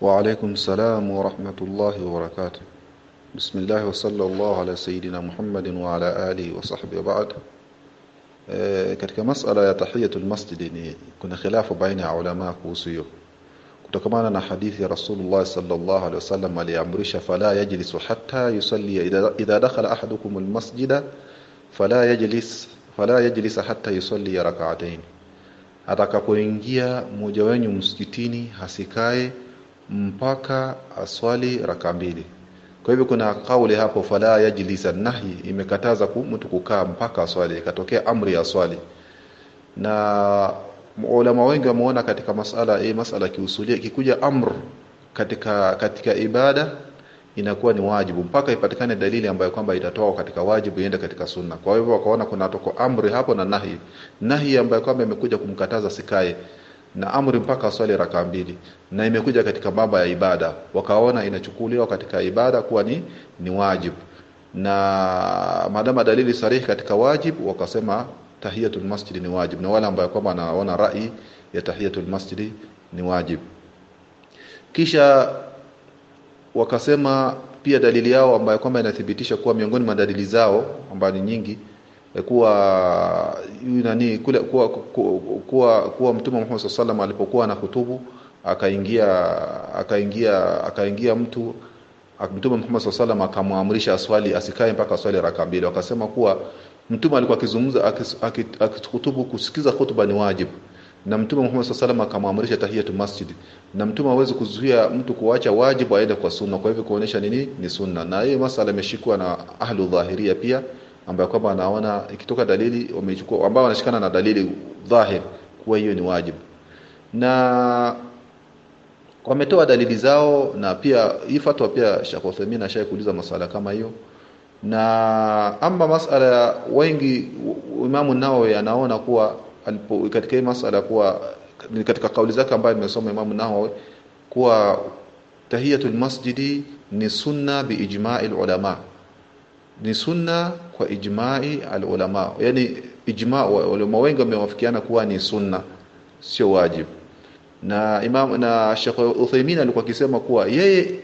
وعليكم السلام ورحمة الله وبركاته بسم الله وصلى الله على سيدنا محمد وعلى آله وصحبه وبعد e, katika masala ya tahiyatul masjid ni kuna khilafu baina ya ulama kuhusu hiyo kutokamana na hadithi ya Rasulullah sallallahu alaihi wasallam aliamrisha fala yajlisu hatta yusalli idha dakhala ahadukum almasjida fala yajlis fala yajlis hatta yusalli rak'atayn atakapoingia mmoja wenu msikitini hasikae mpaka aswali raka mbili. Kwa hivyo kuna kauli hapo fala yajlisa nahi imekataza mtu kukaa mpaka aswali ikatokea amri ya swali na ulama wengi wameona katika masala hii masala kiusulia kikuja amr katika katika ibada inakuwa ni wajibu mpaka ipatikane dalili ambayo kwamba itatoa katika wajibu iende katika sunna. Kwa hivyo wakaona kuna toko amri hapo na nahi nahi ambayo kwamba imekuja kumkataza sikae na amri mpaka swali raka mbili. Na imekuja katika mambo ya ibada. Wakaona inachukuliwa katika ibada kuwa ni ni wajibu na madama dalili sarihi katika wajibu wakasema tahiyatul masjid ni wajibu na wale ambao kwamba wanaona rai ya tahiyatul masjid ni wajibu kisha wakasema pia dalili yao ambayo kwamba inathibitisha kuwa miongoni mwa dalili zao ambayo ni nyingi kuwa nani kule kuwa kuwa, kuwa, mtume Muhammad sallallahu alipokuwa anahutubu akaingia akaingia akaingia mtu mtume Muhammad sallallahu akamwamrisha aswali asikae mpaka aswali raka mbili. Kuwa mtume alikuwa akizungumza akihutubu kusikiza hutuba ni wajibu na mtume Muhammad sallallahu akamwamrisha tahiyatu masjid. Na mtume hawezi kuzuia mtu kuacha wajibu aende kwa sunna kwa hivyo kuonesha nini? Ni sunna. Na hiyo masala imeshikwa na ahlu dhahiria pia ambayo kwamba anaona ikitoka dalili wamechukua ambao wanashikana na dalili dhahir kuwa hiyo ni wajibu. Na wametoa dalili zao na pia hii fatwa pia Sheikh Uthaymeen ashaikuuliza masala kama hiyo. Na ama masala ya wengi Imamu Nawawi anaona kuwa alipo katika hii masala kuwa katika kauli zake ambayo nimesoma Imamu Nawawi kuwa tahiyatul masjidi ni sunna biijma'il ulama ni sunna kwa ijma'i alulama. Yani ijma ulama wengi wamewafikiana kuwa ni sunna sio wajibu na imam na Sheikh Uthaymeen alikuwa akisema kuwa yeye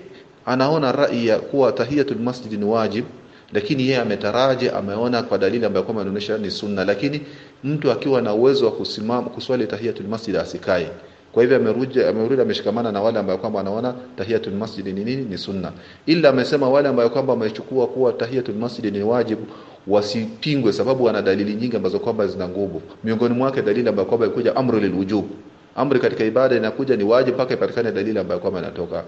anaona rai ya kuwa tahiyatul masjid ni wajib lakini yeye ametaraji ameona kwa dalili ambayo kama inaonyesha ni sunna. Lakini mtu akiwa na uwezo wa kusimama kuswali tahiyatul masjid asikae kwa hivyo amerudi amerudi ameshikamana na wale ambao kwamba wanaona tahiyatul masjid ni nini? Ni sunna. Ila amesema wale ambao kwamba wamechukua kuwa tahiyatul masjid ni wajibu wasipingwe sababu wana dalili nyingi ambazo kwamba zina nguvu. Miongoni mwake dalili ambayo kwamba ikuja amru lilwujub amri katika ibada inakuja ni wajibu mpaka ipatikane dalili ambayo kwamba inatoka.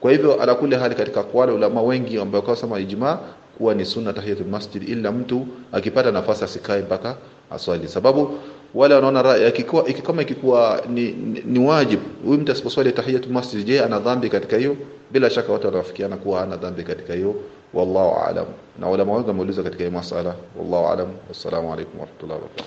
Kwa hivyo ala kule hali katika kwale ulama wengi ambao kwa sema ijma kuwa ni sunna tahiyatul masjid ila mtu akipata nafasi asikae mpaka aswali. Sababu wale wanaona rai ikikuwa kama ikikuwa ni, ni, ni wajibu huyu mtu asiposwali tahiyatul masjid je ana dhambi katika hiyo? Bila shaka watu wanafikiana kuwa ana dhambi katika hiyo. Wallahu aalam na ulama wengi wameuliza katika hii masala. Wallahu aalam wassalamu alaykum warahmatullahi wabarakatuh